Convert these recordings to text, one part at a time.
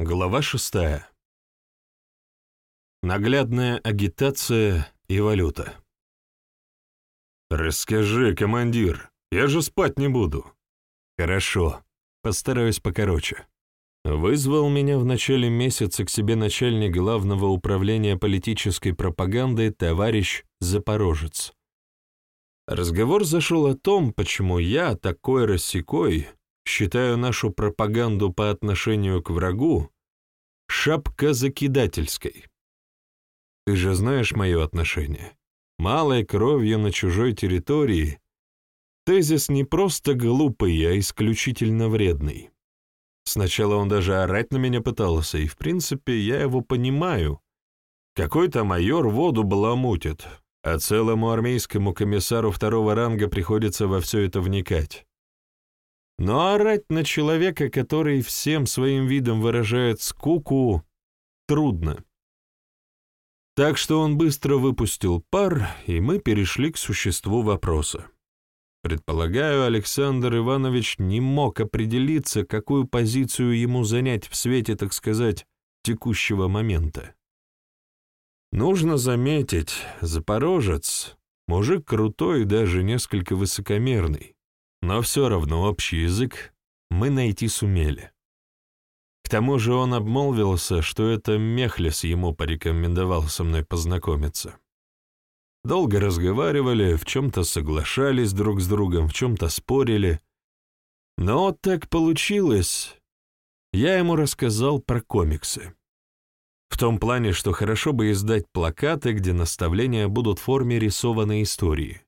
Глава шестая. Наглядная агитация и валюта. «Расскажи, командир, я же спать не буду». «Хорошо, постараюсь покороче». Вызвал меня в начале месяца к себе начальник Главного управления политической пропаганды товарищ Запорожец. Разговор зашел о том, почему я, такой рассекой, считаю нашу пропаганду по отношению к врагу шапка закидательской. Ты же знаешь мое отношение. Малой кровью на чужой территории тезис не просто глупый, а исключительно вредный. Сначала он даже орать на меня пытался, и, в принципе, я его понимаю. Какой-то майор воду баламутит, а целому армейскому комиссару второго ранга приходится во все это вникать. Но орать на человека, который всем своим видом выражает скуку, трудно. Так что он быстро выпустил пар, и мы перешли к существу вопроса. Предполагаю, Александр Иванович не мог определиться, какую позицию ему занять в свете, так сказать, текущего момента. Нужно заметить, запорожец — мужик крутой и даже несколько высокомерный но все равно общий язык мы найти сумели. К тому же он обмолвился, что это Мехлес ему порекомендовал со мной познакомиться. Долго разговаривали, в чем-то соглашались друг с другом, в чем-то спорили. Но так получилось. Я ему рассказал про комиксы. В том плане, что хорошо бы издать плакаты, где наставления будут в форме рисованной истории.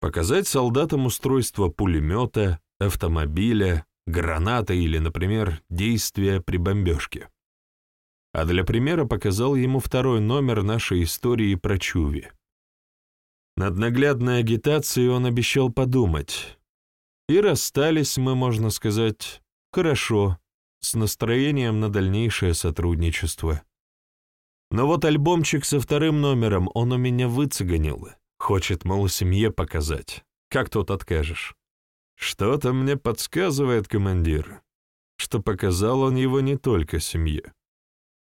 Показать солдатам устройство пулемета, автомобиля, граната или, например, действия при бомбежке. А для примера показал ему второй номер нашей истории про Чуви. Над наглядной агитацией он обещал подумать. И расстались мы, можно сказать, хорошо, с настроением на дальнейшее сотрудничество. Но вот альбомчик со вторым номером он у меня выцеганил, Хочет, мол, семье показать. Как тут откажешь? Что-то мне подсказывает командир, что показал он его не только семье.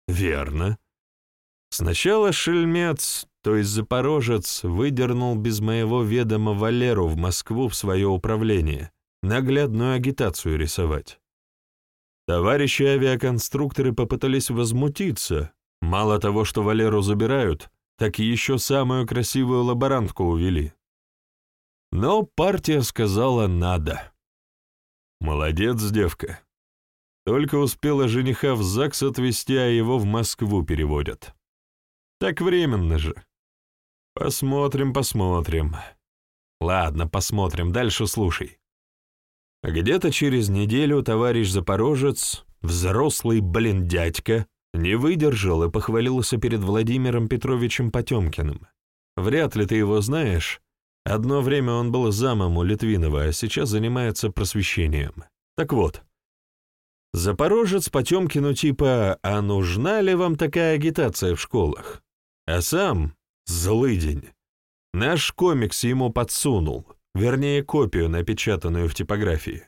Верно. Сначала шельмец, то есть запорожец, выдернул без моего ведома Валеру в Москву в свое управление, наглядную агитацию рисовать. Товарищи авиаконструкторы попытались возмутиться. Мало того, что Валеру забирают, так еще самую красивую лаборантку увели. Но партия сказала «надо». Молодец, девка. Только успела жениха в ЗАГС отвезти, а его в Москву переводят. Так временно же. Посмотрим, посмотрим. Ладно, посмотрим, дальше слушай. Где-то через неделю товарищ Запорожец, взрослый, блин, дядька, не выдержал и похвалился перед Владимиром Петровичем Потемкиным. Вряд ли ты его знаешь. Одно время он был замом у Литвинова, а сейчас занимается просвещением. Так вот, Запорожец Потемкину типа «А нужна ли вам такая агитация в школах?» А сам, злый день, наш комикс ему подсунул, вернее, копию, напечатанную в типографии.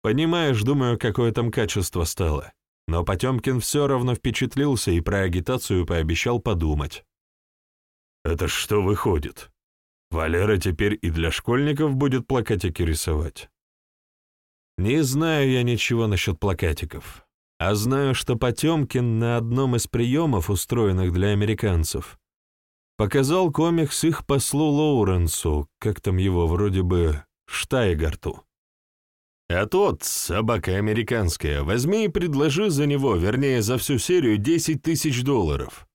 Понимаешь, думаю, какое там качество стало. Но Потемкин все равно впечатлился и про агитацию пообещал подумать. «Это что выходит? Валера теперь и для школьников будет плакатики рисовать?» «Не знаю я ничего насчет плакатиков, а знаю, что Потемкин на одном из приемов, устроенных для американцев, показал комикс их послу Лоуренсу, как там его, вроде бы, Штайгарту. А тот, собака американская, возьми и предложи за него, вернее, за всю серию, 10 тысяч долларов.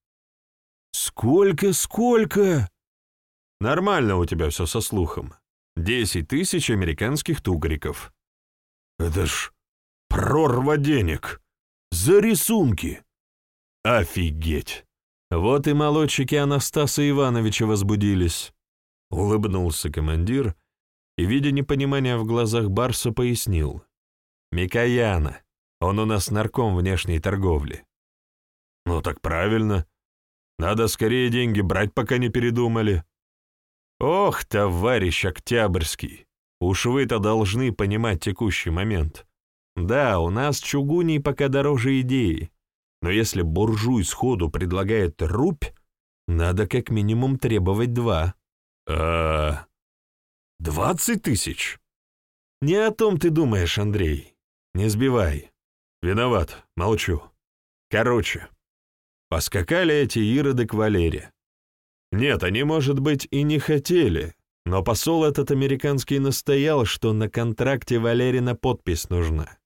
Сколько, сколько? Нормально у тебя все со слухом. 10 тысяч американских тугриков. Это ж прорва денег. За рисунки. Офигеть. Вот и молодчики Анастаса Ивановича возбудились. Улыбнулся командир и, видя непонимание в глазах Барса, пояснил. «Микояна, он у нас нарком внешней торговли». «Ну так правильно. Надо скорее деньги брать, пока не передумали». «Ох, товарищ Октябрьский, уж вы-то должны понимать текущий момент. Да, у нас чугуней пока дороже идеи, Но если буржуй сходу предлагает рубь, надо как минимум требовать два. А... Двадцать тысяч? Не о том ты думаешь, Андрей. Не сбивай. Виноват, молчу. Короче, поскакали эти ироды к Валере. Нет, они, может быть, и не хотели, но посол этот американский настоял, что на контракте Валерина подпись нужна.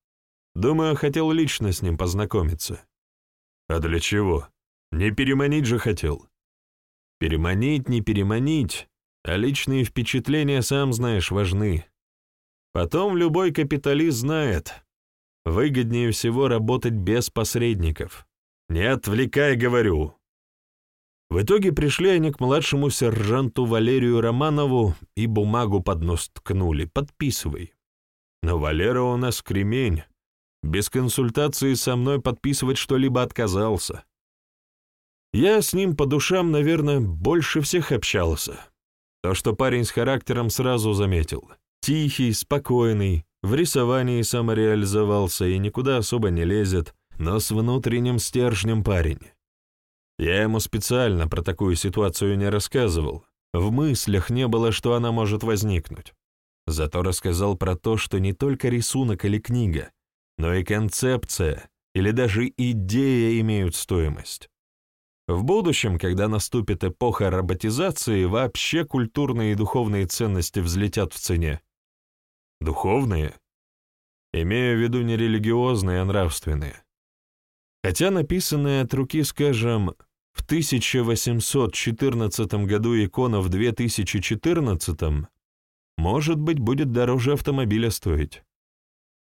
Думаю, хотел лично с ним познакомиться. А для чего? Не переманить же хотел. Переманить, не переманить, а личные впечатления, сам знаешь, важны. Потом любой капиталист знает, выгоднее всего работать без посредников. Не отвлекай, говорю. В итоге пришли они к младшему сержанту Валерию Романову и бумагу под нос ткнули. Подписывай. Но Валера у нас кремень. Без консультации со мной подписывать что-либо отказался. Я с ним по душам, наверное, больше всех общался. То, что парень с характером сразу заметил. Тихий, спокойный, в рисовании самореализовался и никуда особо не лезет, но с внутренним стержнем парень. Я ему специально про такую ситуацию не рассказывал. В мыслях не было, что она может возникнуть. Зато рассказал про то, что не только рисунок или книга, но и концепция или даже идея имеют стоимость. В будущем, когда наступит эпоха роботизации, вообще культурные и духовные ценности взлетят в цене. Духовные? Имею в виду не религиозные, а нравственные. Хотя написанные от руки, скажем, в 1814 году икона в 2014, может быть, будет дороже автомобиля стоить.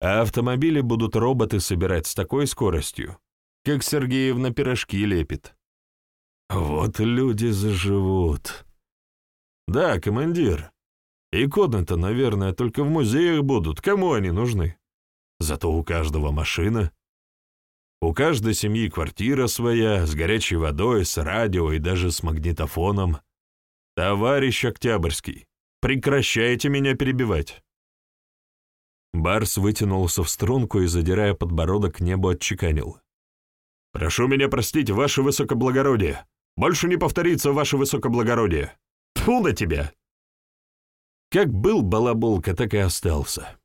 А автомобили будут роботы собирать с такой скоростью, как Сергеевна пирожки лепит. Вот люди заживут. Да, командир. Иконы-то, наверное, только в музеях будут. Кому они нужны? Зато у каждого машина. У каждой семьи квартира своя, с горячей водой, с радио и даже с магнитофоном. Товарищ Октябрьский, прекращайте меня перебивать. Барс вытянулся в струнку и, задирая подбородок к небу, отчеканил. «Прошу меня простить, ваше высокоблагородие. Больше не повторится, ваше высокоблагородие. Тьфу на тебя!» Как был балаболка, так и остался.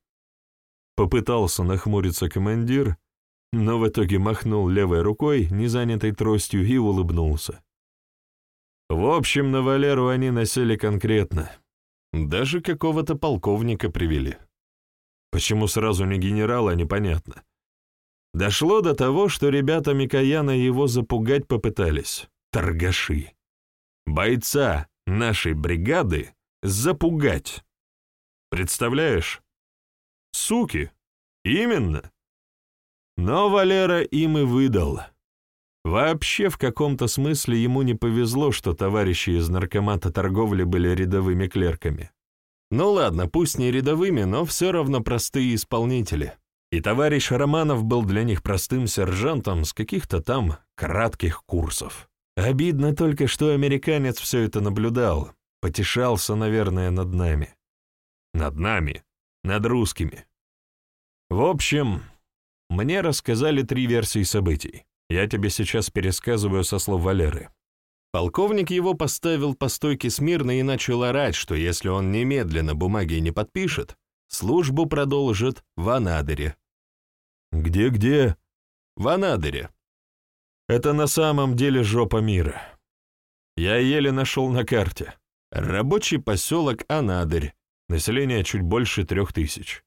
Попытался нахмуриться командир, но в итоге махнул левой рукой, не занятой тростью, и улыбнулся. В общем, на Валеру они носили конкретно. Даже какого-то полковника привели. Почему сразу не генерала, непонятно. Дошло до того, что ребята Микояна его запугать попытались. Торгаши. Бойца нашей бригады запугать. Представляешь? Суки. Именно. Но Валера им и выдал. Вообще, в каком-то смысле ему не повезло, что товарищи из наркомата торговли были рядовыми клерками. Ну ладно, пусть не рядовыми, но все равно простые исполнители. И товарищ Романов был для них простым сержантом с каких-то там кратких курсов. Обидно только, что американец все это наблюдал, потешался, наверное, над нами. Над нами, над русскими. В общем, мне рассказали три версии событий. Я тебе сейчас пересказываю со слов Валеры. Полковник его поставил по стойке смирно и начал орать, что если он немедленно бумаги не подпишет, службу продолжит в Анадыре. «Где-где?» «В Анадыре. Это на самом деле жопа мира. Я еле нашел на карте. Рабочий поселок Анадырь, население чуть больше трех тысяч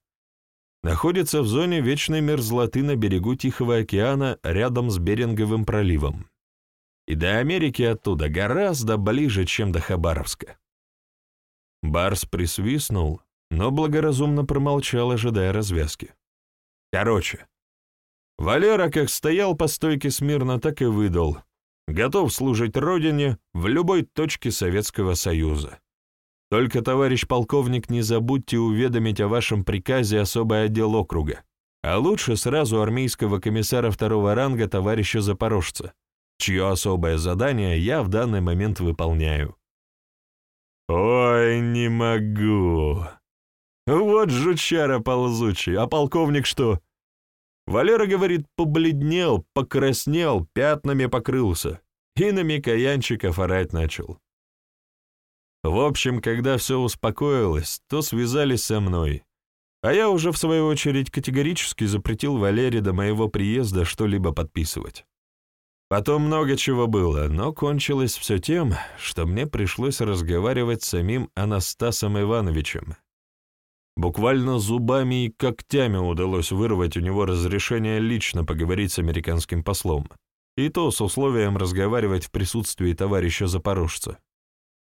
находится в зоне вечной мерзлоты на берегу Тихого океана рядом с Беринговым проливом. И до Америки оттуда гораздо ближе, чем до Хабаровска. Барс присвистнул, но благоразумно промолчал, ожидая развязки. Короче, Валера как стоял по стойке смирно, так и выдал. Готов служить Родине в любой точке Советского Союза. Только, товарищ полковник, не забудьте уведомить о вашем приказе особый отдел округа, а лучше сразу армейского комиссара второго ранга товарища Запорожца, чье особое задание я в данный момент выполняю. «Ой, не могу. Вот жучара ползучий, а полковник что? Валера, говорит, побледнел, покраснел, пятнами покрылся и на Микоянчиков орать начал. В общем, когда все успокоилось, то связались со мной, а я уже, в свою очередь, категорически запретил Валере до моего приезда что-либо подписывать. Потом много чего было, но кончилось все тем, что мне пришлось разговаривать с самим Анастасом Ивановичем. Буквально зубами и когтями удалось вырвать у него разрешение лично поговорить с американским послом, и то с условием разговаривать в присутствии товарища Запорожца.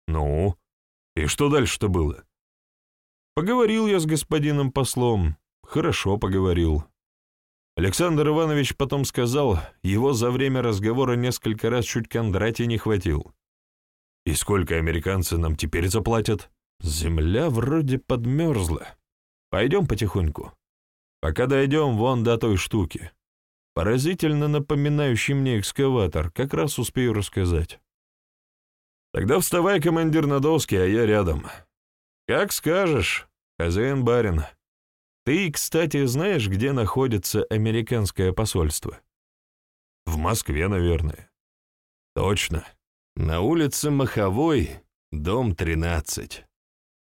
Ну, и что дальше-то было? Поговорил я с господином послом, хорошо поговорил. Александр Иванович потом сказал, его за время разговора несколько раз чуть Кондратий не хватил. «И сколько американцы нам теперь заплатят?» «Земля вроде подмерзла. Пойдем потихоньку. Пока дойдем вон до той штуки. Поразительно напоминающий мне экскаватор, как раз успею рассказать». «Тогда вставай, командир на доски, а я рядом». «Как скажешь, хозяин-барин». Ты, кстати, знаешь, где находится американское посольство? В Москве, наверное. Точно. На улице Маховой, дом 13.